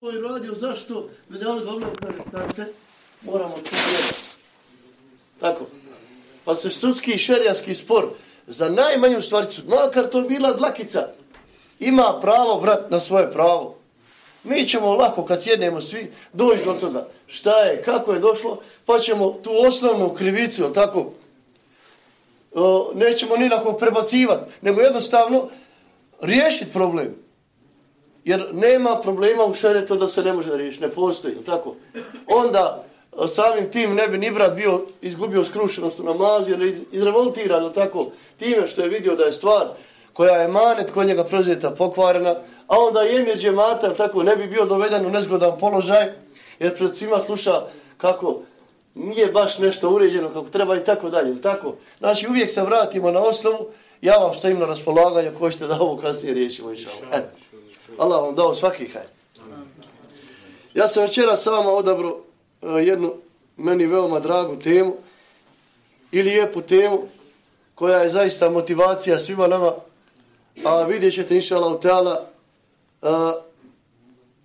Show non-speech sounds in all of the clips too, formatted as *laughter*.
To je radio, zašto? Da ne ono dobro kaže, znate, moramo to gledati. Tako. Pa se sudski i šerijanski spor za najmanju stvarcu, makar to bila dlakica, ima pravo, brat, na svoje pravo. Mi ćemo lako, kad sjednemo svi, doći do toga. Šta je, kako je došlo, pa ćemo tu osnovnu krivicu, tako, o, nećemo ni lako prebacivati, nego jednostavno riješiti problem. Jer nema problema u šeretu da se ne može riješiti, ne postoji, tako. Onda samim tim ne bi ni brat bio izgubio skrušenost u namazu, jer je izrevoltiran, tako, time što je vidio da je stvar koja je manet kod njega prozeta pokvarena, a onda je emir džemata, tako, ne bi bio doveden u nezgodan položaj, jer pred svima sluša kako nije baš nešto uređeno kako treba i tako dalje, tako. Znači, uvijek se vratimo na osnovu, ja vam stojim na raspolaganju, ko ćete da ovo kasnije riješimo, inša Allah. Allah vam dao svaki hajr. Ja sam večera sa vama odabro e, jednu meni veoma dragu temu i lijepu temu koja je zaista motivacija svima nama, a vidjet ćete inša Allah teala e,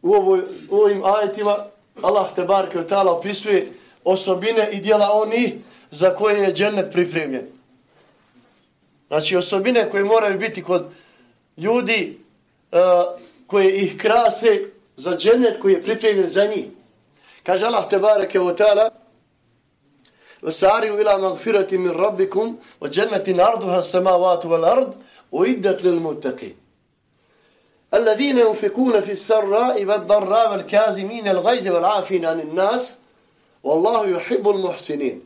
u, ovoj, u ovim ajetima Allah te barke u teala opisuje osobine i dijela oni za koje je džennet pripremljen. Znači osobine koje moraju biti kod ljudi uh, koje ih krase za džennet koji je pripremljen za njih. Kaže Allah te bareke u tala وَسَارِوا إِلَا مَغْفِرَةِ مِنْ رَبِّكُمْ وَجَنَّةٍ عَرْضُهَا السَّمَاوَاتُ وَالْأَرْضِ وَإِدَّتْ لِلْمُتَّقِينَ الذين ينفقون في السراء والضراء والكاظمين الغيظ والعافين عن الناس والله يحب المحسنين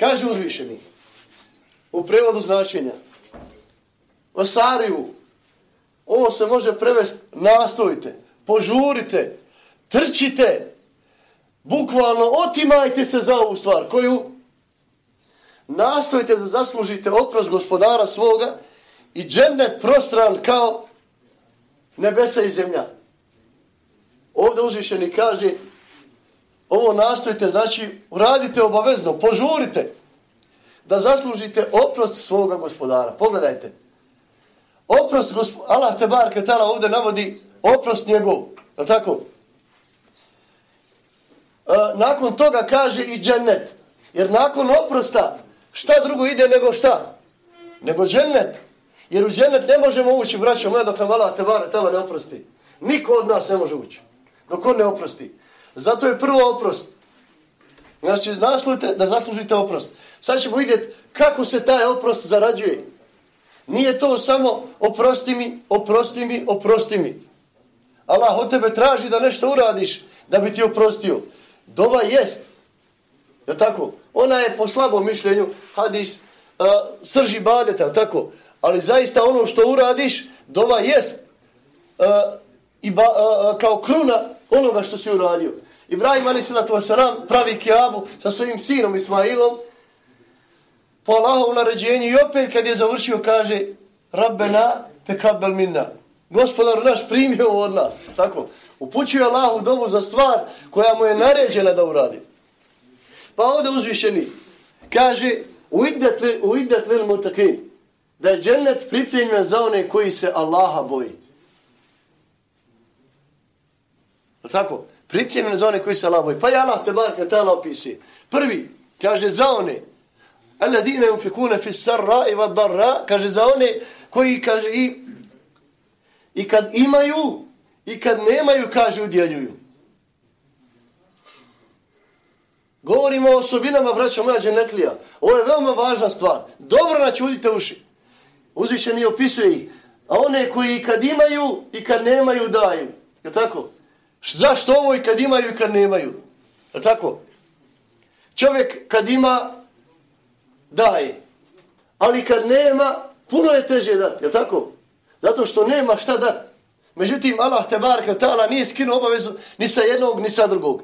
kaže uzvišeni u prevodu značenja osariju ovo se može prevesti nastojite požurite trčite bukvalno otimajte se za ovu stvar koju nastojite da zaslužite oprost gospodara svoga i džennet prostran kao nebesa i zemlja. Ovdje uzvišeni kaže, ovo nastojite, znači uradite obavezno, požurite da zaslužite oprost svoga gospodara. Pogledajte. Oprost. Allah te bar ketala ovdje navodi oprost njegov. Je tako? E, nakon toga kaže i džennet. Jer nakon oprosta, šta drugo ide nego šta? Nego džennet. Jer u džennet ne možemo ući, braćo moja, dok nam Allah te bare tela ne oprosti. Niko od nas ne može ući. Dok on ne oprosti. Zato je prvo oprost. Znači, naslujte da zaslužite oprost. Sad ćemo vidjeti kako se taj oprost zarađuje. Nije to samo oprosti mi, oprosti mi, oprosti mi. Allah od tebe traži da nešto uradiš da bi ti oprostio. Dova jest. Je tako? Ona je po slabom mišljenju hadis a, srži badeta, tako? ali zaista ono što uradiš, dova jest a, i ba, a, kao kruna onoga što si uradio. Ibrahim Ali Sallatu Vasaram pravi kiabu sa svojim sinom Ismailom po Allahovu naređenju i opet kad je završio kaže Rabbena te kabel minna. Gospodar naš primio od nas. Tako. Upućuje Allahu dovu za stvar koja mu je naređena da uradi. Pa ovdje uzvišeni kaže uiddat lil mutakin da je džennet pripremljen za one koji se Allaha boji. Tako, pripremljen za one koji se Allaha boji. Pa je Allah te bar kada opisuje. Prvi, kaže za one, alladine unfikune fi sarra i vadarra, kaže za one koji, kaže, i, i kad imaju, i kad nemaju, kaže, udjeljuju. Govorimo o osobinama, braća moja dženetlija. Ovo je veoma važna stvar. Dobro načudite uši. Uzvišeni opisuje ih. A one koji kad imaju i kad nemaju daju. Je tako? Zašto ovo i kad imaju i kad nemaju? Je tako? Čovjek kad ima, daje. Ali kad nema, puno je teže dati. Je tako? Zato što nema šta dati. Međutim, Allah te barka tala nije skinuo obavezu ni sa jednog, ni sa drugog.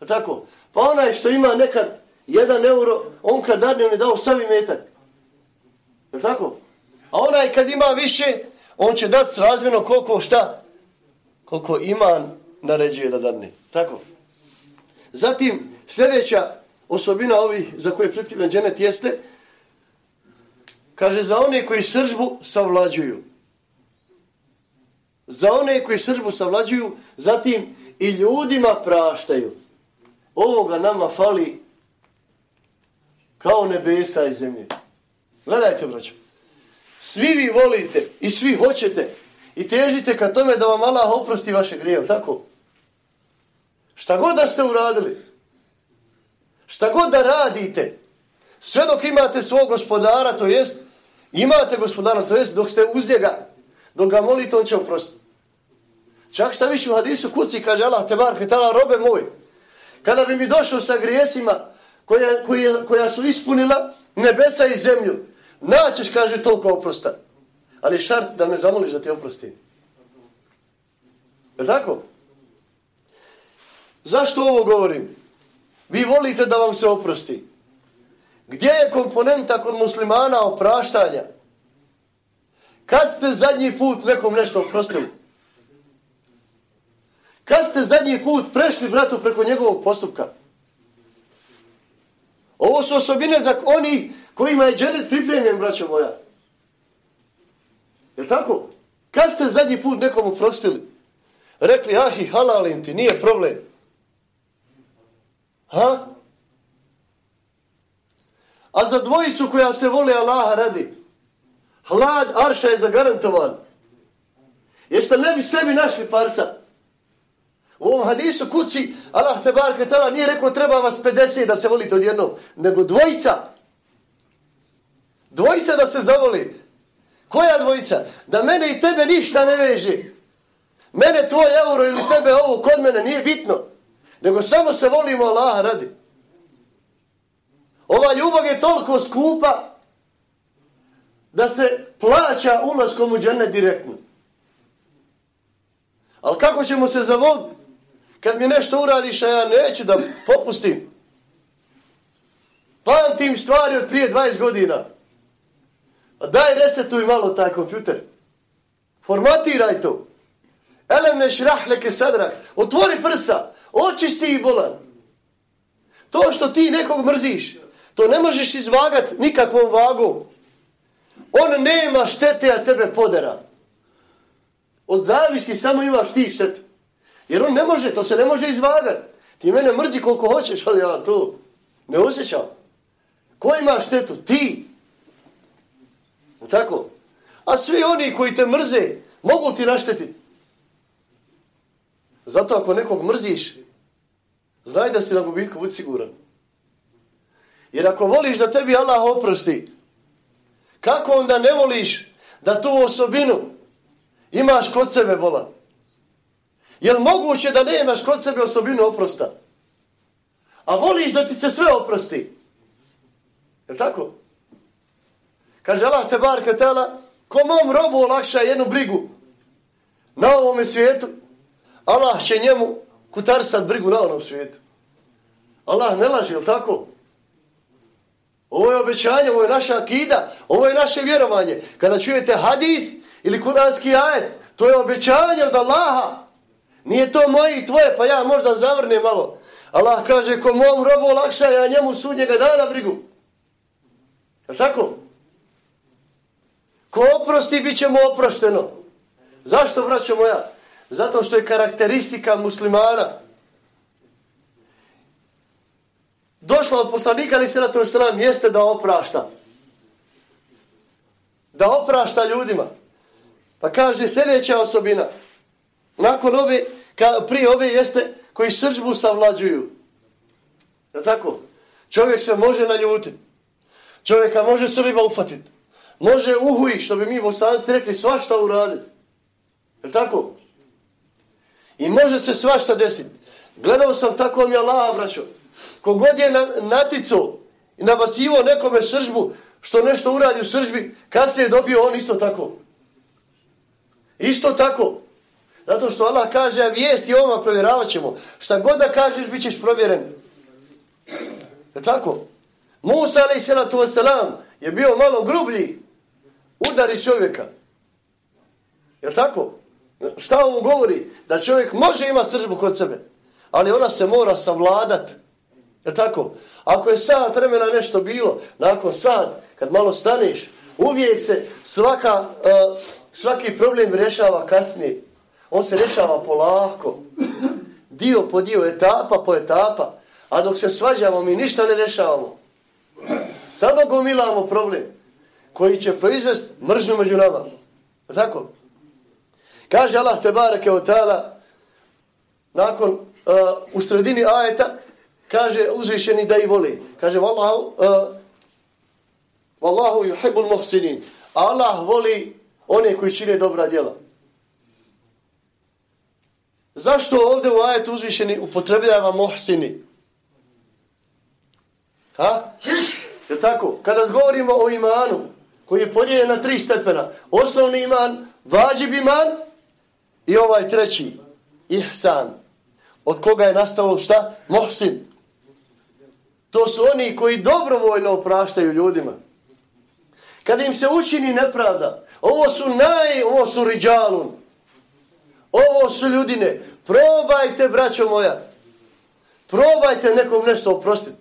Je tako? Pa onaj što ima nekad jedan euro, on kad dadne, on je dao savi metak. Je tako? A onaj kad ima više, on će dati razmjerno koliko šta? Koliko iman naređuje da dadne. Tako. Zatim, sljedeća osobina ovih za koje je pripremljen dženet jeste, kaže za one koji sržbu savlađuju. za one koji sržbu savlađuju, zatim i ljudima praštaju. Ovoga nama fali kao nebesa i zemlje. Gledajte, braćo. Svi vi volite i svi hoćete i težite ka tome da vam Allah oprosti vaše grije, tako? Šta god da ste uradili, šta god da radite, sve dok imate svog gospodara, to jest, imate gospodara, to jest, dok ste uz njega, dok ga molite, on će oprostiti. Čak šta više u hadisu kuci, kaže Allah, te bar, hetala, robe moj, kada bi mi došao sa grijesima koja, koja, koja su ispunila nebesa i zemlju, naćeš, kaže, toliko oprosta. Ali šart da me zamoliš da ti oprostim. Je tako? Zašto ovo govorim? Vi volite da vam se oprosti. Gdje je komponenta kod muslimana opraštanja? Kad ste zadnji put nekom nešto oprostili? Kad ste zadnji put prešli bratu preko njegovog postupka? Ovo su osobine za oni kojima je dželet pripremljen, braćo moja. Je tako? Kad ste zadnji put nekom oprostili? Rekli, ahi, halalim ti, nije problem. Ha? A za dvojicu koja se vole Allaha radi, hlad arša je zagarantovan. Jeste ne bi sebi našli parca? U ovom hadisu kuci, Allah te bar ketala nije rekao treba vas 50 da se volite odjednom, nego dvojica. Dvojica da se zavoli. Koja dvojica? Da mene i tebe ništa ne veže. Mene tvoj euro ili tebe ovo kod mene nije bitno. Nego samo se volimo Allah radi. Ova ljubav je toliko skupa da se plaća ulazkom u džene direktno. Ali kako ćemo se zavoliti? Kad mi nešto uradiš, a ja neću da popustim. Pamtim stvari od prije 20 godina. A daj resetuj malo taj kompjuter. Formatiraj to. Elem ne rahleke sadrak. Otvori prsa. Očisti i bolan. To što ti nekog mrziš, to ne možeš izvagati nikakvom vagom. On nema štete, a tebe podera. Od zavisti samo imaš ti štetu. Jer on ne može, to se ne može izvagati. Ti mene mrzi koliko hoćeš, ali ja to ne osjećam. Ko ima štetu? Ti. Tako? A svi oni koji te mrze, mogu ti naštetiti. Zato ako nekog mrziš, znaj da si na gubitku, budi siguran. Jer ako voliš da tebi Allah oprosti, kako onda ne voliš da tu osobinu imaš kod sebe bolan? Jel moguće da nemaš kod sebe osobinu oprosta? A voliš da ti se sve oprosti? Je tako? Kaže Allah te bar katela, ko mom robu olakša jednu brigu na ovome svijetu, Allah će njemu kutarsat brigu na onom svijetu. Allah ne laže, je tako? Ovo je obećanje, ovo je naša akida, ovo je naše vjerovanje. Kada čujete hadis ili kuranski ajet, to je obećanje od Allaha. Nije to moje i tvoje, pa ja možda zavrnem malo. Allah kaže, ko mom robu lakša, ja njemu sudnjega dana brigu. Je tako? Ko oprosti, bit će mu oprošteno. Zašto, braćo moja? Zato što je karakteristika muslimana. Došla od poslanika, ali se na to sram, jeste da oprašta. Da oprašta ljudima. Pa kaže sljedeća osobina. Nakon ove, ka, prije ove jeste koji srđbu savlađuju. Je tako? Čovjek se može naljutiti. Čovjeka može srbima ufatiti. Može uhuji, što bi mi bosanci rekli, svašta uraditi. Je tako? I može se svašta desiti. Gledao sam tako mi Allah, braćo. Kogod je na, natico i nabasivo nekome sržbu, što nešto uradi u sržbi, kad se je dobio on isto tako. Isto tako. Zato što Allah kaže, a vijest i ovoma provjeravat ćemo. Šta god da kažeš, bit ćeš provjeren. Je tako? Musa, alaih salatu wasalam, je bio malo grublji. Udari čovjeka. Je tako? Šta ovo govori? Da čovjek može ima sržbu kod sebe. Ali ona se mora savladati. Je tako? Ako je sad vremena nešto bilo, nakon sad, kad malo staneš, uvijek se svaka, uh, svaki problem rješava kasnije. On se rješava polako. Dio po dio, etapa po etapa. A dok se svađamo, mi ništa ne rješavamo. Samo gomilamo problem koji će proizvesti mržnju među nama. Tako? Kaže Allah te bareke o nakon uh, u sredini ajeta kaže uzvišeni da i voli. Kaže Wallahu uh, Wallahu yuhibbul muhsinin. Allah voli one koji čine dobra djela. Zašto ovdje u ajetu uzvišeni upotrebljava muhsini? Ha? Je tako? Kada govorimo o imanu, koji je podijeljen na tri stepena, osnovni iman, vađib iman i ovaj treći, ihsan. Od koga je nastao šta? Mohsin. To su oni koji dobrovoljno opraštaju ljudima. Kada im se učini nepravda, ovo su naj, ovo su riđalun. Ovo su ljudine. Probajte, braćo moja. Probajte nekom nešto oprostiti.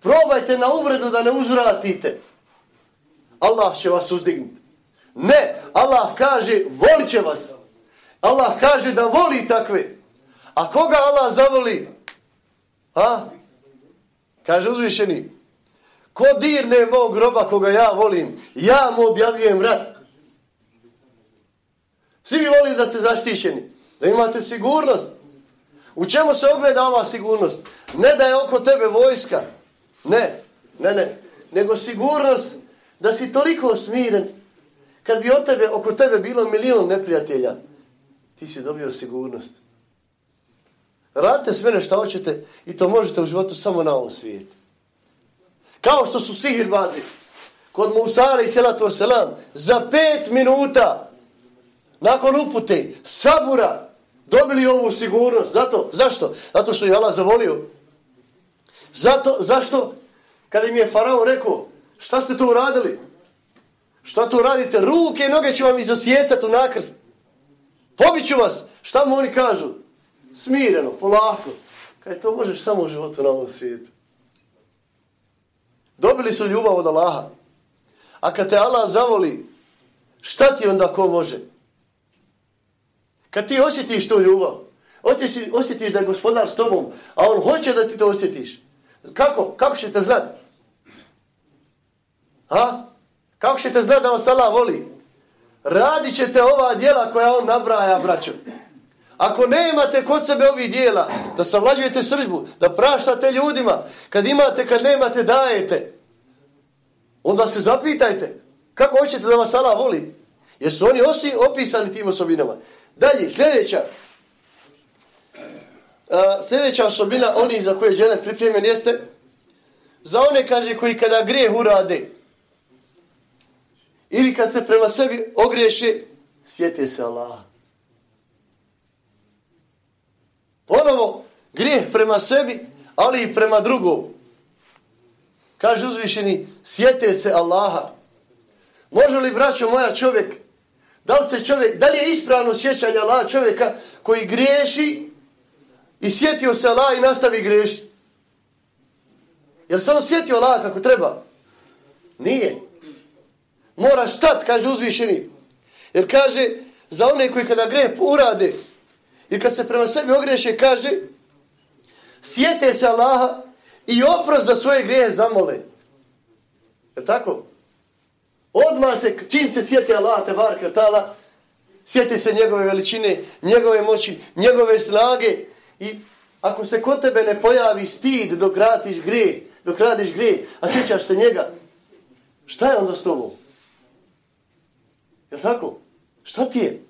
Probajte na uvredu da ne uzvratite. Allah će vas uzdignuti. Ne, Allah kaže, volit će vas. Allah kaže da voli takve. A koga Allah zavoli? Ha? Kaže uzvišeni, ko dirne mog groba koga ja volim, ja mu objavljujem rat. Svi bi voli da ste zaštićeni, da imate sigurnost. U čemu se ogleda ova sigurnost? Ne da je oko tebe vojska. Ne, ne, ne. Nego sigurnost da si toliko smiren. Kad bi od tebe, oko tebe bilo milion neprijatelja, ti si dobio sigurnost. Radite s mene šta hoćete i to možete u životu samo na ovom svijetu. Kao što su sihirbazi kod Musara i Selatu Selam za pet minuta nakon upute sabura dobili ovu sigurnost. Zato, zašto? Zato što je Allah zavolio. Zato, zašto? Kada im je Farao rekao, šta ste to uradili? Šta to radite? Ruke i noge ću vam izosjecati u nakrst. Pobiću vas. Šta mu oni kažu? Smireno, polako. Kaj to možeš samo u životu na ovom svijetu. Dobili su ljubav od Allaha. A kad te Allah zavoli, šta ti onda ko može? Kad ti osjetiš tu ljubav, osjetiš, osjetiš da je gospodar s tobom, a on hoće da ti to osjetiš. Kako? Kako ćete znati? Ha? Kako ćete znati da vas Allah voli? Radit ćete ova dijela koja on nabraja, braćo. Ako nemate kod sebe ovih dijela, da savlađujete sržbu, da praštate ljudima, kad imate, kad nemate, dajete, onda se zapitajte, kako hoćete da vas Allah voli? Jer su oni osi opisani tim osobinama. Dalje, sljedeća. A, sljedeća osobina, oni za koje žene pripremljen jeste, za one, kaže, koji kada grijeh urade, ili kad se prema sebi ogriješe, sjete se Allaha. Ponovo, grijeh prema sebi, ali i prema drugom. Kaže uzvišeni, sjete se Allaha. Može li, braćo moja, čovjek, da li se čovjek, da li je ispravno sjećanje Allaha čovjeka koji griješi i sjetio se Allaha i nastavi griješiti? Jel se on sjetio Allaha kako treba? Nije. Moraš stat, kaže uzvišeni. Jer kaže, za one koji kada greh urade i kad se prema sebi ogreše, kaže, sjete se Allaha i oprost za svoje greje zamole. Je tako? Odmah se, čim se sjete Allaha, te bar kratala, sjeti se njegove veličine, njegove moći, njegove snage i ako se kod tebe ne pojavi stid dok radiš grije, dok radiš grije, a sjećaš se njega, šta je onda s tobom? Jel tako? Šta ti je?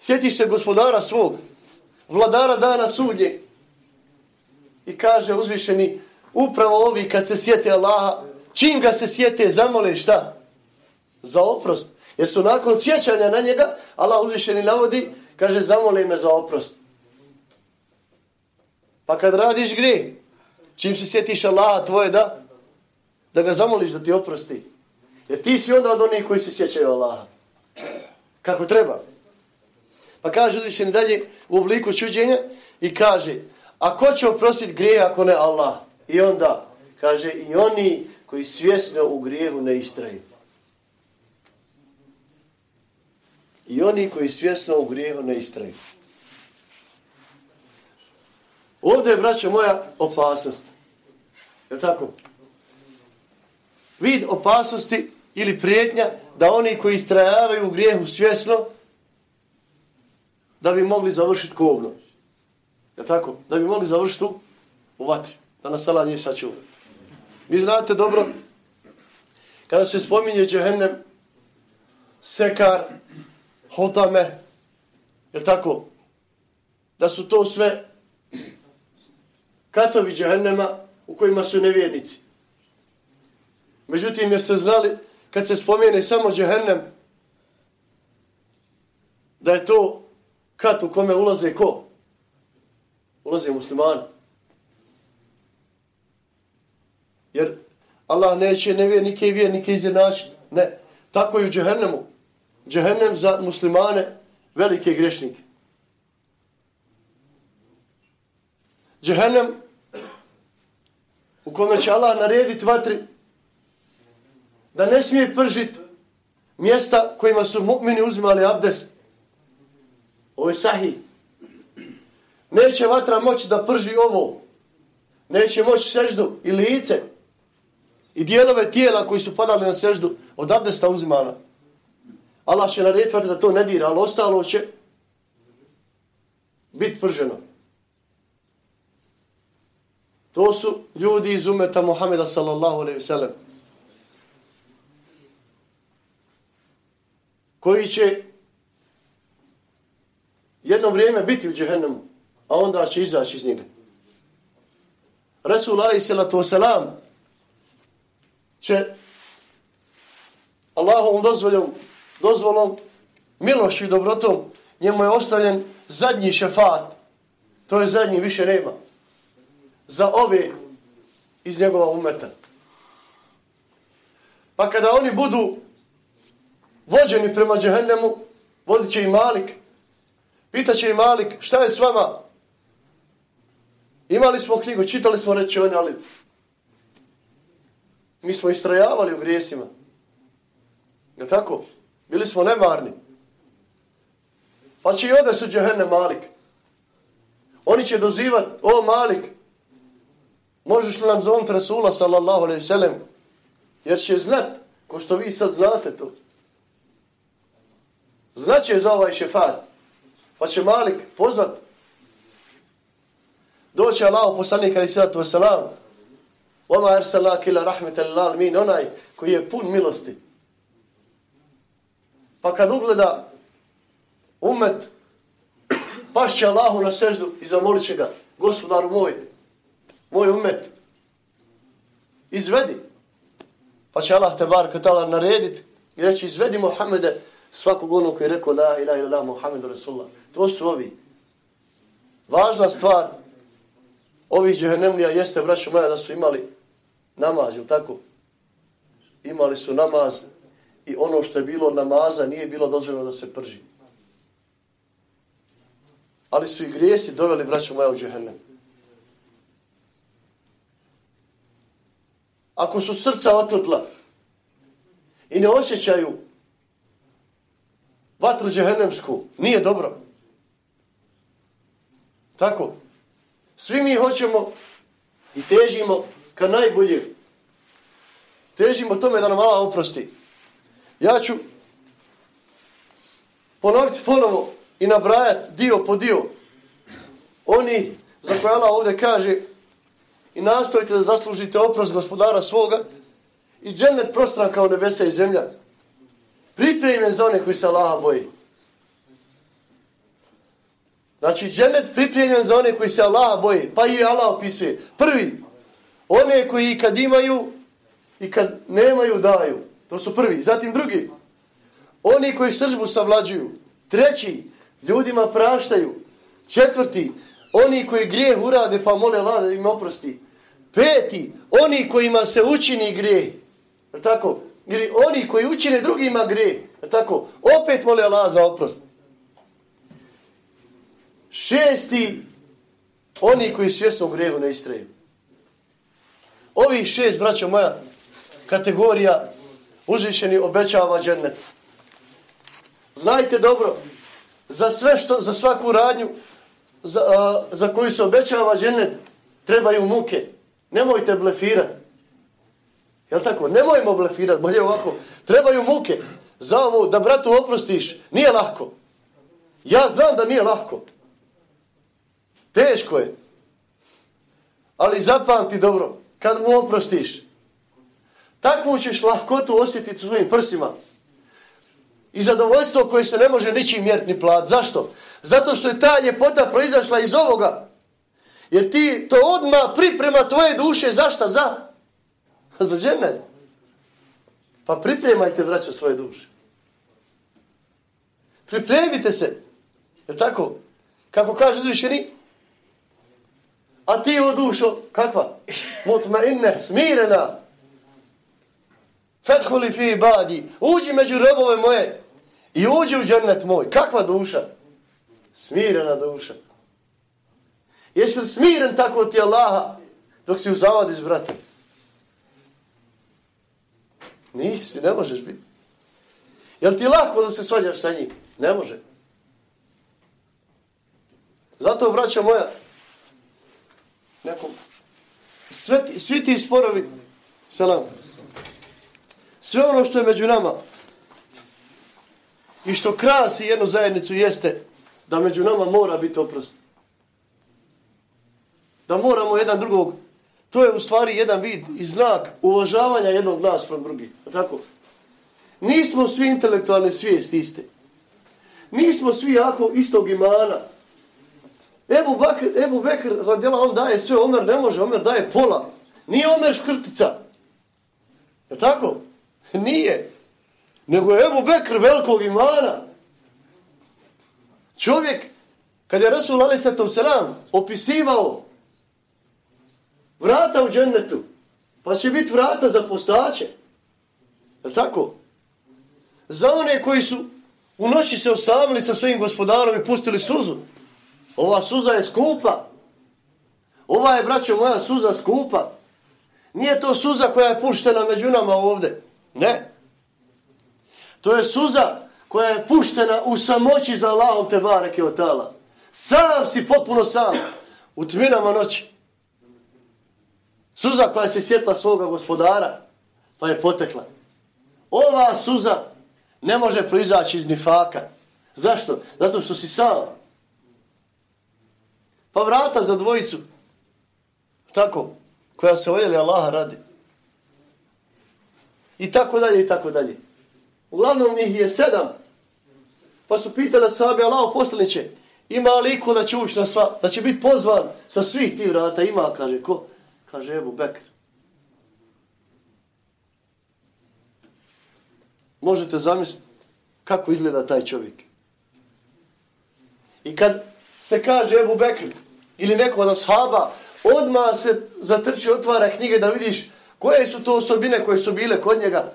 Sjetiš se gospodara svog, vladara dana sudnje i kaže uzvišeni, upravo ovi kad se sjete Allaha, čim ga se sjete, zamole šta? Za oprost. Jer su nakon sjećanja na njega, Allah uzvišeni navodi, kaže zamole me za oprost. Pa kad radiš gre, čim se sjetiš Allaha tvoje da, da ga zamoliš da ti oprosti. Jer ti si onda od onih koji se sjećaju Allaha. Kako treba. Pa kaže uzvišeni dalje u obliku čuđenja i kaže, a ko će oprostiti grije ako ne Allah? I onda kaže, i oni koji svjesno u grijehu ne istraju. i oni koji svjesno u grijehu ne istraju. Ovdje je, braćo moja, opasnost. Je tako? Vid opasnosti ili prijetnja da oni koji istrajavaju u grijehu svjesno da bi mogli završiti kobno. Je tako? Da bi mogli završiti u, u vatri. Da nas Allah nije sačuva. Vi znate dobro, kada se spominje džehennem, sekar, hotame, je tako? Da su to sve katovi džehennema u kojima su nevjernici. Međutim, se znali, kad se spomene samo džehennem, da je to kat u kome ulaze ko? Ulaze muslimani. Jer Allah neće nevjernike i vjernike izjednačiti. Ne. Tako i u džehennemu. Džehennem za muslimane velike grešnike. Džehennem u kome će Allah narediti vatri da ne smije pržiti mjesta kojima su mu'mini uzimali abdest. Ovo je sahih. Neće vatra moći da prži ovo. Neće moći seždu i lice i dijelove tijela koji su padali na seždu od abdesta uzimana. Allah će narediti da to ne dira, ali ostalo će biti prženo. To su ljudi iz umeta Muhameda sallallahu alaihi sallam. Koji će jedno vrijeme biti u džehennemu, a onda će izaći iz njega. Resul alaih salatu wasalam će Allahovom dozvoljom, dozvolom, milošću i dobrotom, njemu je ostavljen zadnji šefat. To je zadnji, više nema za ove iz njegova umeta. Pa kada oni budu vođeni prema džehennemu, vodit će i Malik, pitaće i Malik, šta je s vama? Imali smo knjigu, čitali smo reći oni, ali mi smo istrajavali u grijesima. Je tako? Bili smo nemarni. Pa će i ode su džehenne Malik. Oni će dozivati, o Malik, Možeš li nam zovniti Rasula sallallahu alaihi sallam? Jer će znat, ko što vi sad znate to. Znaće za ovaj šefat. Pa će Malik pozvat. Doće Allah poslanik ali sallatu wasalam. Oma arsalak ila rahmetel lal min. Onaj koji je pun milosti. Pa kad ugleda umet, pašće Allahu na seždu i zamolit će ga. Gospodaru moj, moj umet, izvedi. Pa će Allah te bar katala narediti i reći izvedi Muhammede svakog onog koji je rekao la ilaha ila Muhammedu Rasulullah. To su ovi. Važna stvar ovih džehennemlija jeste, braćo moja, da su imali namaz, ili tako? Imali su namaz i ono što je bilo namaza nije bilo dozvoljeno da se prži. Ali su i grijesi doveli, braćo moja, u džehennem. ako su srca otvrdla i ne osjećaju vatru džehennemsku, nije dobro. Tako. Svi mi hoćemo i težimo ka najbolje. Težimo tome da nam Allah oprosti. Ja ću ponoviti ponovo i nabrajati dio po dio. Oni za koje Allah ovdje kaže i nastojite da zaslužite oprost gospodara svoga i džennet prostran kao nebesa i zemlja. Pripremljen za one koji se Allaha boji. Znači, džennet pripremljen za one koji se Allaha boji. Pa i Allah opisuje. Prvi, one koji kad imaju i kad nemaju daju. To su prvi. Zatim drugi, oni koji sržbu savlađuju. Treći, ljudima praštaju. Četvrti, oni koji grijeh urade pa mole Allah da im oprosti. Peti, oni kojima se učini grije. Tako? Ili oni koji učine drugima grije. Tako? Opet mole Allah za oprost. Šesti, oni koji svjesno grehu ne istreju. Ovi šest, braćo moja, kategorija uzvišeni obećava džennet. Znajte dobro, za sve što, za svaku radnju za, a, za koju se obećava džennet, trebaju muke. Nemojte blefirati. Jel tako? Nemojmo blefirati, bolje ovako. Trebaju muke za ovo da bratu oprostiš. Nije lahko. Ja znam da nije lahko. Teško je. Ali zapamti dobro, kad mu oprostiš, takvu ćeš lahkotu osjetiti u svojim prsima. I zadovoljstvo koje se ne može ničim mjeriti ni plat. Zašto? Zato što je ta ljepota proizašla iz ovoga. Jer ti to odma priprema tvoje duše. Zašta? Za? *laughs* Za džene. Pa pripremajte, braćo, svoje duše. Pripremite se. Je tako? Kako kaže dušeni? A ti o dušo, kakva? Mutma inne, smirena. Fethuli fi badi. Uđi među robove moje. I uđi u džennet moj. Kakva duša? Smirena duša. Jesi li smiren tako ti Allaha dok si u zavadi s bratom? Nisi, ne možeš biti. Jel ti lako da se svađaš sa njim? Ne može. Zato, braća moja, nekom, sve, svi ti sporovi, selam, sve ono što je među nama i što krasi jednu zajednicu jeste da među nama mora biti oprost. Da moramo jedan drugog, to je u stvari jedan vid i znak uvažavanja jednog nas prom drugih. Tako? Nismo svi intelektualne svijesti iste. Nismo svi jako istog imana. Ebu, Bakr, Ebu Bekr radila, on daje sve, Omer ne može, Omer daje pola. Nije Omer škrtica. Je tako? Nije. Nego je Ebu Bekr velikog imana. Čovjek, kad je Rasul Ali Selam opisivao vrata u džennetu, pa će biti vrata za postaće. Je tako? Za one koji su u noći se ostavili sa svojim gospodarom i pustili suzu. Ova suza je skupa. Ova je, braćo moja, suza skupa. Nije to suza koja je puštena među nama ovde. Ne. To je suza koja je puštena u samoći za Allahom te bareke od tala. Sam si potpuno sam. U tminama noći. Suza koja se sjetla svoga gospodara, pa je potekla. Ova suza ne može proizaći iz nifaka. Zašto? Zato što si sam. Pa vrata za dvojicu. Tako. Koja se ojeli Allaha radi. I tako dalje, i tako dalje. Uglavnom ih je sedam. Pa su pitali sahabi Allaho poslaniće, ima li iko da će ući na sva, da će biti pozvan sa svih tih vrata? Ima, kaže, ko? Kaže, Ebu Bekr. Možete zamisliti kako izgleda taj čovjek. I kad se kaže Ebu Bekr ili neko od ashaba, odmah se zatrči, otvara knjige da vidiš koje su to osobine koje su bile kod njega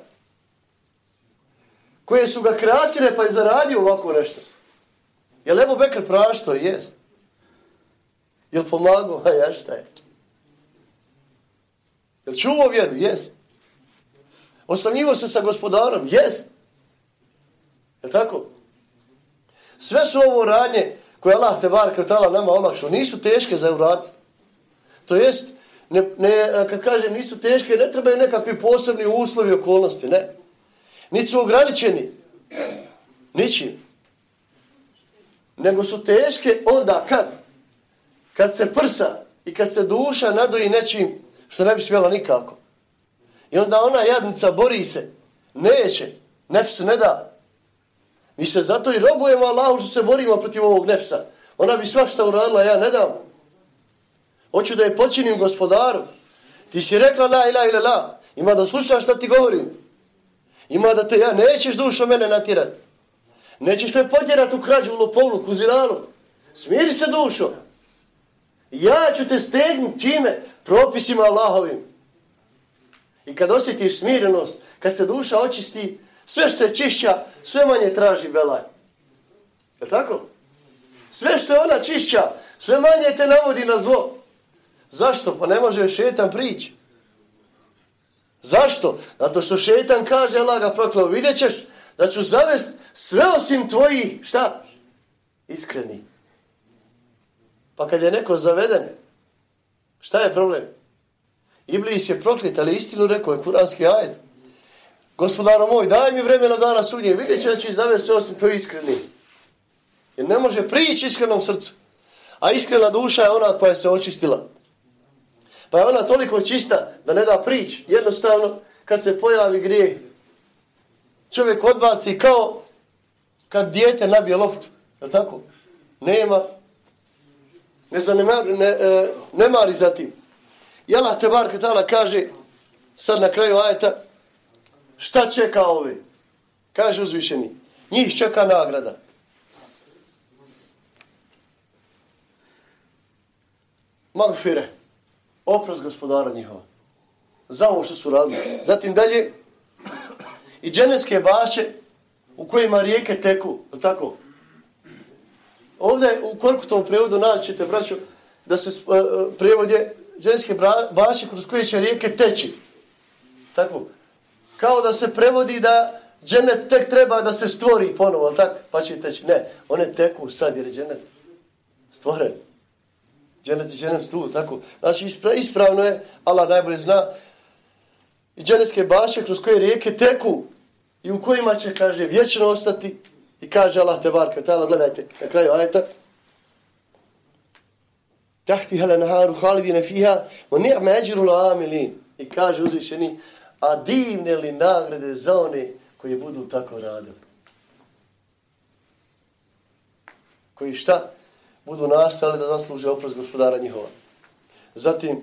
koje su ga krasile pa je zaradio ovako nešto. Je li Ebu Bekr prašto? Jest. Je li pomagao? *laughs* A ja šta je? Jel čuvao vjeru? Jest. Oslanjivo se sa gospodarom? Jest. Je tako? Sve su ovo radnje koje Allah te bar krtala nama olakšao, nisu teške za urad. To jest, ne, ne, kad kažem nisu teške, ne trebaju nekakvi posebni uslovi i okolnosti, ne Nisu su ograničeni. Ničim. Nego su teške onda kad? Kad se prsa i kad se duša nadoji nečim što ne bi smjela nikako. I onda ona jadnica bori se. Neće. Nefs ne da. Mi se zato i robujemo Allahu što se borimo protiv ovog nefsa. Ona bi svašta uradila, ja ne dam. Hoću da je počinim gospodaru. Ti si rekla la ila ila la. Ima da slušaš šta ti govorim. Ima da te ja nećeš dušo mene natirati. Nećeš me podjerati u krađu, u lopovlu, u ziranu. Smiri se dušo. Ja ću te stegnut čime? Propisima Allahovim. I kad osjetiš smirenost, kad se duša očisti, sve što je čišća, sve manje traži belaj. Je tako? Sve što je ona čišća, sve manje te navodi na zlo. Zašto? Pa ne može šetan prići. Zašto? Zato što šetan kaže, Allah ga proklao, vidjet ćeš da ću zavest Sve osim tvoji, šta? Iskreni. Pa kad je neko zaveden, šta je problem? Iblis je proklit, ali istinu rekao je kuranski ajed. Gospodaro moj, daj mi vremena dana sudnje, vidjet će da će izavesti sve osim to iskreni. Jer ne može prići iskrenom srcu. A iskrena duša je ona koja se očistila. Pa je ona toliko čista da ne da prić. Jednostavno, kad se pojavi grije, čovjek odbaci kao kad dijete nabije loptu. Je tako? Nema. Ne, zanemari, ne, e, ne mari za tim. I Allah te bar katala kaže, sad na kraju ajeta, šta čeka ove? Kaže uzvišeni. Njih čeka nagrada. Magfire. Oprost gospodara njihova. Za ovo što su radili. Zatim dalje. I dženevske baše u kojima rijeke teku. Tako? Ovdje u korkutovom prevodu naćete, braću, da se e, e, uh, prevod je ženske baše kroz koje će rijeke teći. Tako. Kao da se prevodi da dženet tek treba da se stvori ponovo, ali tako? Pa će teći. Ne, one teku sad jer je dženet stvoren. Dženet je dženet tu, tako. Znači, ispra, ispravno je, Allah najbolje zna, i dženetske baše kroz koje rijeke teku i u kojima će, kaže, vječno ostati i kaže Allah te barka, tala, gledajte, na kraju ajeta, tahti hala naharu halidine fiha, o ni'ma eđiru la amilin. I kaže uzvišeni, a divne li nagrade za one koji budu tako radili. Koji šta? budu nastali da zasluže oprost gospodara njihova. Zatim,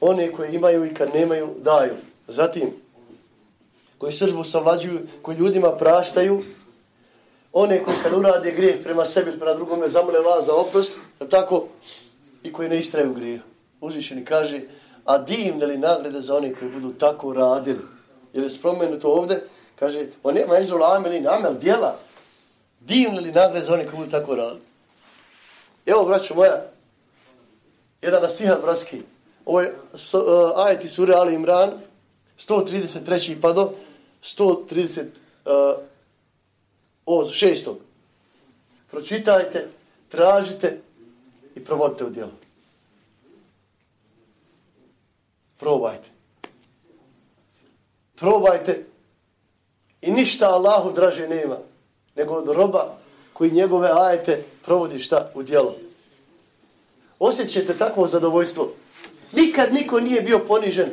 one koji imaju i kad nemaju, daju. Zatim, koji sržbu savlađuju, koji ljudima praštaju, one koji kad urade grijeh prema sebi prema drugome zamole vas za oprost, tako, i koji ne istraju grijeh. Uzvišeni kaže, a divne li nagrade za one koji budu tako radili. Jer je spomenuto ovde, kaže, on nema izvola amelin, amel, djela. Divne li nagrade za one koji budu tako radili. Evo, braćo moja, jedan nasihat bratski. Ovo je uh, ajeti sure Ali Imran, 133. pa do 130, Uh, Pročitajte, tražite i provodite u djelo. Probajte. Probajte. I ništa Allahu draže nema, nego od roba koji njegove ajete provodi šta u djelo. Osjećajte takvo zadovoljstvo. Nikad niko nije bio ponižen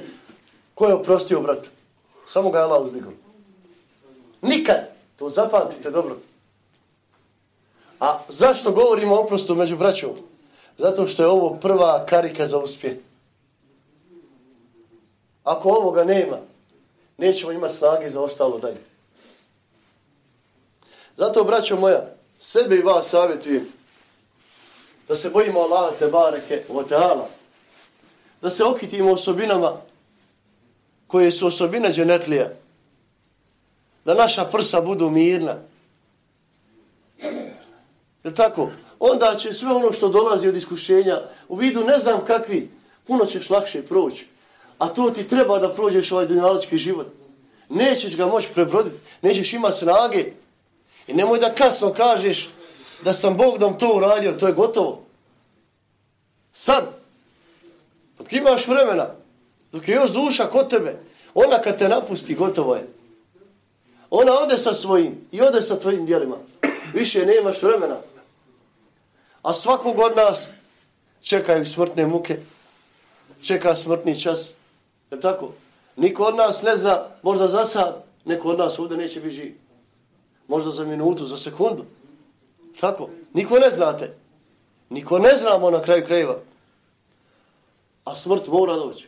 ko je oprostio brat. Samo ga je Allah uzdigao. Nikad. To zapamtite dobro. A zašto govorimo o oprostu među braćom? Zato što je ovo prva karika za uspjeh. Ako ovoga nema, nećemo imati snage za ostalo dalje. Zato, braćo moja, sebe i vas savjetujem da se bojimo Allaha te bareke o teala, da se okitimo osobinama koje su osobine dženetlija, da naša prsa budu mirna. Je tako? Onda će sve ono što dolazi od iskušenja u vidu ne znam kakvi, puno ćeš lakše proći. A to ti treba da prođeš ovaj dunjalički život. Nećeš ga moći prebroditi, nećeš ima snage. I nemoj da kasno kažeš da sam Bog dom to uradio, to je gotovo. Sad, dok imaš vremena, dok je još duša kod tebe, ona kad te napusti, gotovo je. Ona ode sa svojim i ode sa tvojim dijelima. Više nemaš vremena. A svakog od nas čekaju smrtne muke, čeka smrtni čas. Je tako? Niko od nas ne zna, možda za sad, neko od nas ovdje neće biti živ. Možda za minutu, za sekundu. Tako? Niko ne znate. Niko ne znamo na kraju krajeva. A smrt mora doći.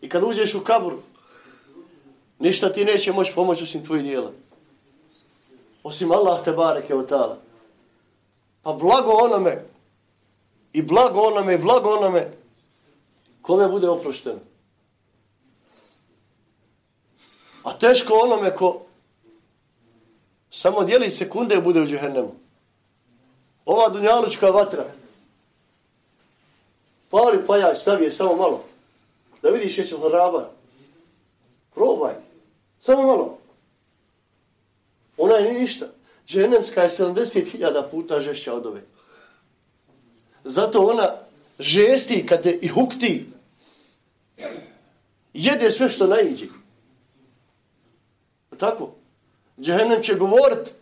I kad uđeš u kabur, ništa ti neće moći pomoći osim tvojih dijela. Osim Allah te bareke od tala. Pa blago onome, i blago onome, i blago onome, kome bude oprošteno. A teško onome ko samo dijeli sekunde bude u džehennemu. Ova dunjalučka vatra. Pali pajaj, stavi je samo malo. Da vidiš jeće hlraba. Probaj. Samo malo. Ona je ništa. Dženevska je 70.000 puta žešća od ove. Zato ona žesti kad te i hukti. Jede sve što najđe. Tako. Dženem će govorit.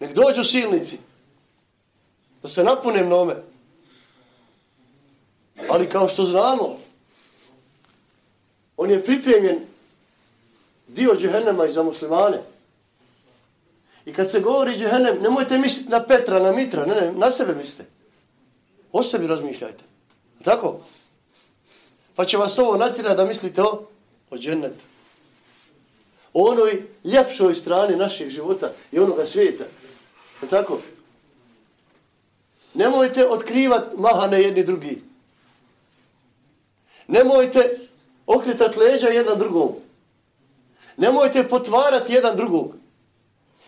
Nek dođu silnici. Da se napune mnome. Ali kao što znamo, on je pripremljen dio džehennema i za muslimane. I kad se govori džehennem, nemojte misliti na Petra, na Mitra, ne, ne, na sebe mislite. O sebi razmišljajte. Tako? Pa će vas ovo natira da mislite o, o džennetu. O onoj ljepšoj strani našeg života i onoga svijeta. Tako? Nemojte otkrivat mahane jedni drugi. Nemojte okretat leđa jedan drugom. Nemojte potvarati jedan drugog.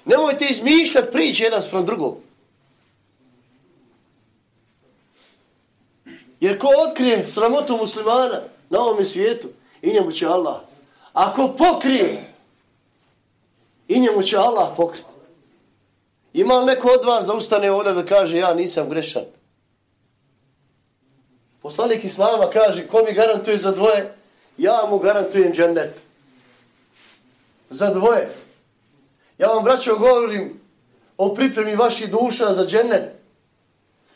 Nemojte izmišljati priče jedan sprem drugog. Jer ko otkrije sramotu muslimana na ovom svijetu, i njemu će Allah. Ako pokrije, i njemu će Allah pokriti. Ima li neko od vas da ustane ovdje da kaže ja nisam grešan? Poslanik Islama kaže ko mi garantuje za dvoje, ja mu garantujem džennet. Za dvoje. Ja vam, braćo, govorim o pripremi vaših duša za džennet.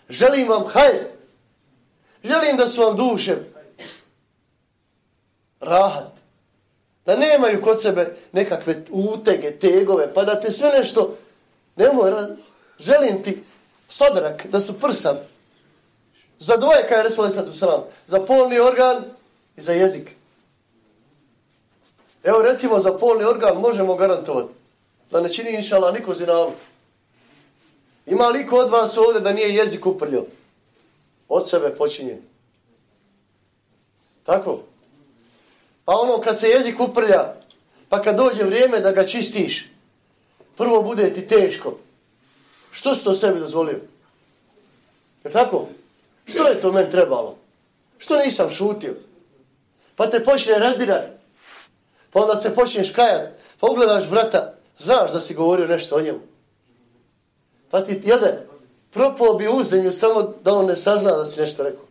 Želim vam hajr. Želim da su vam duše rahat. Da nemaju kod sebe nekakve utege, tegove, pa da te sve nešto nemoj, želim ti sadrak, da su prsan. Za dvoje, kaj je Resul Sram, za polni organ i za jezik. Evo recimo za polni organ možemo garantovati da ne čini inšala niko zinalu. Ima li od vas ovdje da nije jezik uprljio? Od sebe počinjen. Tako? Pa ono kad se jezik uprlja, pa kad dođe vrijeme da ga čistiš, prvo bude ti teško. Što si to sebi dozvolio? Je tako? Što je to meni trebalo? Što nisam šutio? Pa te počne razdirati. Pa onda se počneš kajat. Pa ugledaš brata, znaš da si govorio nešto o njemu. Pa ti jedan propao bi uzenju samo da on ne sazna da si nešto rekao.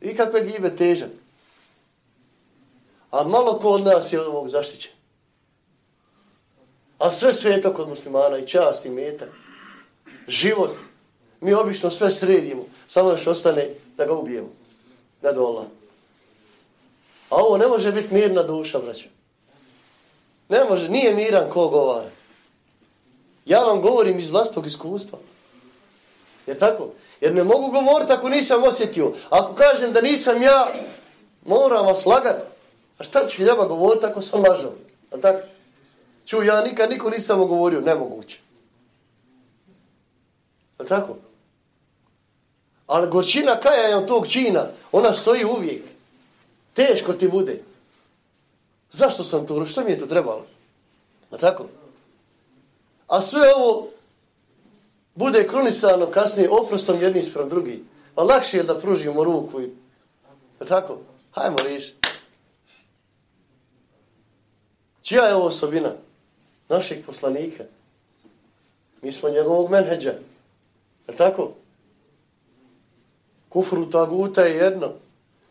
I je gibe težan. A malo ko od nas je od ovog zaštićen. A sve sveto kod muslimana i čast i metak. Život. Mi obično sve sredimo. Samo još ostane da ga ubijemo. Na dola. A ovo ne može biti mirna duša, braćo. Ne može. Nije miran ko govara. Ja vam govorim iz vlastnog iskustva. Jer tako? Jer ne mogu govoriti ako nisam osjetio. Ako kažem da nisam ja, moram vas lagati. A šta ću ljaba govoriti ako sam lažao? A tako? Ču, ja nikad niko nisam govorio, nemoguće. A tako? Ali gorčina kaja je od tog čina, ona stoji uvijek. Teško ti bude. Zašto sam to? Što mi je to trebalo? A tako? A sve ovo bude krunisano kasnije oprostom jedni sprem drugi. A lakše je da pružimo ruku i... A tako? Hajmo riješiti. Čija je ovo osobina? našeg poslanika. Mi smo njegovog menheđa. Je tako? Kufru taguta je jedno.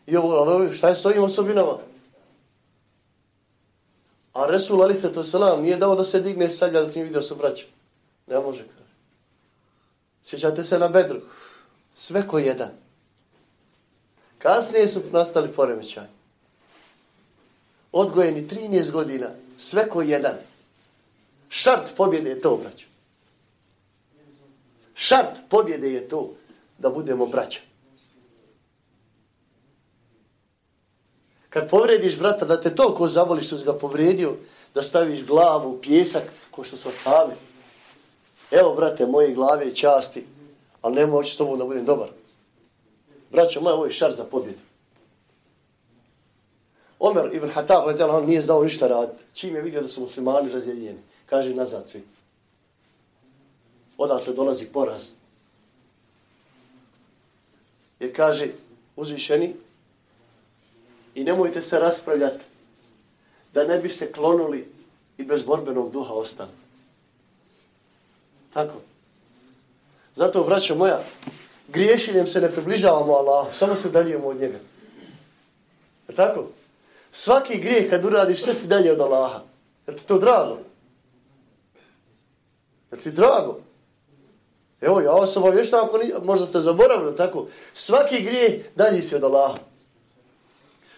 I ovo, ali šta je s ovim osobinama? A Resul Ali Fetu Selam nije dao da se digne sadlja dok nije vidio su braću. Ne može kaže. Sjećate se na bedru. Sve ko jedan. Kasnije su nastali poremećaj. Odgojeni 13 godina. Sve ko jedan. Šart pobjede je to, braćo. Šart pobjede je to da budemo braća. Kad povrediš brata, da te toliko zavoliš što si ga povredio, da staviš glavu u pjesak ko što su ostavi. Evo, brate, moje glave i časti, ali nema oći s tobom da budem dobar. Braćo, moj, ovo je šar za pobjedu. Omer ibn Hatab, on nije znao ništa raditi. Čim je vidio da su muslimani razjedinjeni kaže nazad svi. Odatle dolazi poraz. Jer kaže uzvišeni i nemojte se raspravljati da ne biste klonuli i bez borbenog duha ostali. Tako. Zato, braćo moja, griješiljem se ne približavamo Allahu, samo se daljujemo od njega. Je tako? Svaki grijeh kad uradiš, sve si dalje od Allaha. Je ti to drago? Je ti drago? Evo, ja vas obavještam, ako ni, možda ste zaboravili, tako? Svaki grijeh dalje si od Allaha.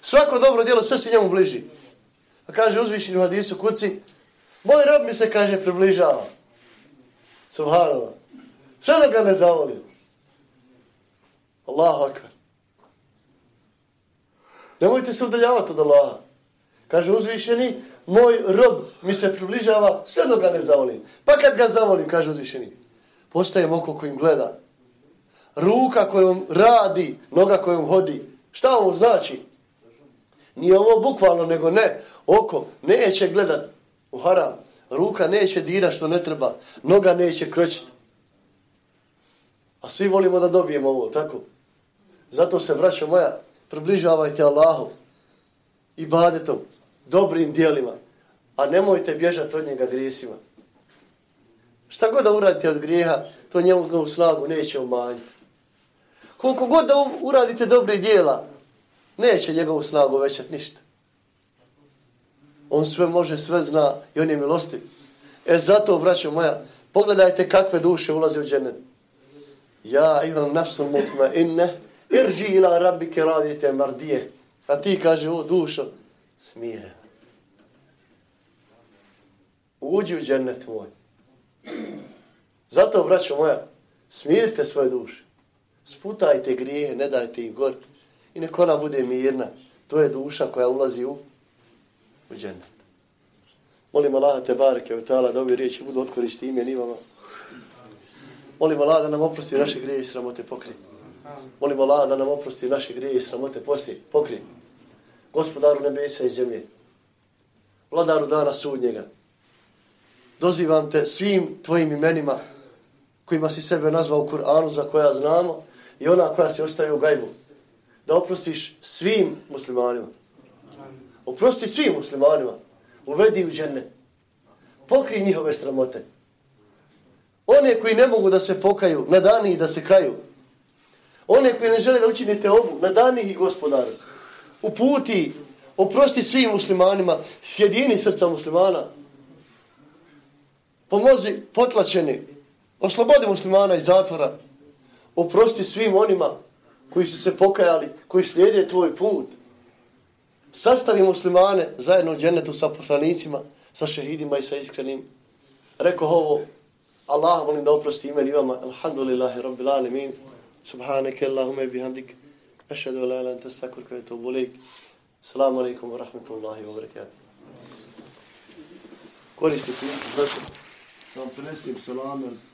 Svako dobro djelo, sve si njemu bliži. A kaže uzvišeni u hadisu kuci, moj rob mi se, kaže, približava. Subhanallah. Sve da ga ne zavolim. Allahu akbar. Nemojte se udaljavati od Allaha. Kaže uzvišeni, moj rob mi se približava, sve dok ga ne zavolim. Pa kad ga zavolim, kaže uzvišeni, postajem oko kojim gleda. Ruka kojom radi, noga kojom hodi. Šta ovo znači? Nije ovo bukvalno, nego ne. Oko neće gledat u haram. Ruka neće dira što ne treba. Noga neće kročiti. A svi volimo da dobijemo ovo, tako? Zato se, braćo moja, približavajte Allahu i badetom, dobrim dijelima, a nemojte bježati od njega grijesima. Šta god da uradite od grijeha, to njemu snagu neće umanjiti. Koliko god da uradite dobre dijela, neće njegovu snagu većat ništa. On sve može, sve zna i on je milostiv. E zato, braćo moja, pogledajte kakve duše ulaze u džennet. Ja imam nafsun mutma inne, irđi ila rabike radite mardije. A ti kaže, o dušo, smire. Uđi u džennet moj. Zato, braćo moja, smirite svoje duše. Sputajte grije, ne dajte im gor. I nek ona bude mirna. To je duša koja ulazi u, u džennet. Molim Allah te bareke u ta'ala da ove riječi budu otkorišti ime nivama. Molim Allah da nam oprosti naše grije i sramote pokri. Molim Allah da nam oprosti naše grije i sramote poslije pokri. Gospodaru nebesa i zemlje. Vladaru dana sudnjega. Dozivam te svim tvojim imenima kojima si sebe nazvao u Kur'anu za koja znamo i ona koja se ostaje u gajbu. Da oprostiš svim muslimanima. Oprosti svim muslimanima uvedi u džene. Pokri njihove sramote. One koji ne mogu da se pokaju, na dani da se kaju. One koji ne žele da učinite obu, na dani ih gospodaru. Uputi, oprosti svim muslimanima, sjedini srca muslimana. Pomozi potlačeni, oslobodi muslimana iz zatvora. Oprosti svim onima koji su se pokajali, koji slijede tvoj put sastavi muslimane zajedno u džennetu sa poslanicima, sa šehidima i sa iskrenim. Rekao ovo, Allah molim da oprosti imen i vama. Alhamdulillahi rabbil alemin. Subhaneke Allahume bihamdik. Ešhedu la ilan testakur kve to bulik. Assalamu alaikum wa rahmatullahi wa barakatuh. Koristite, znači, da vam prenesim salamen.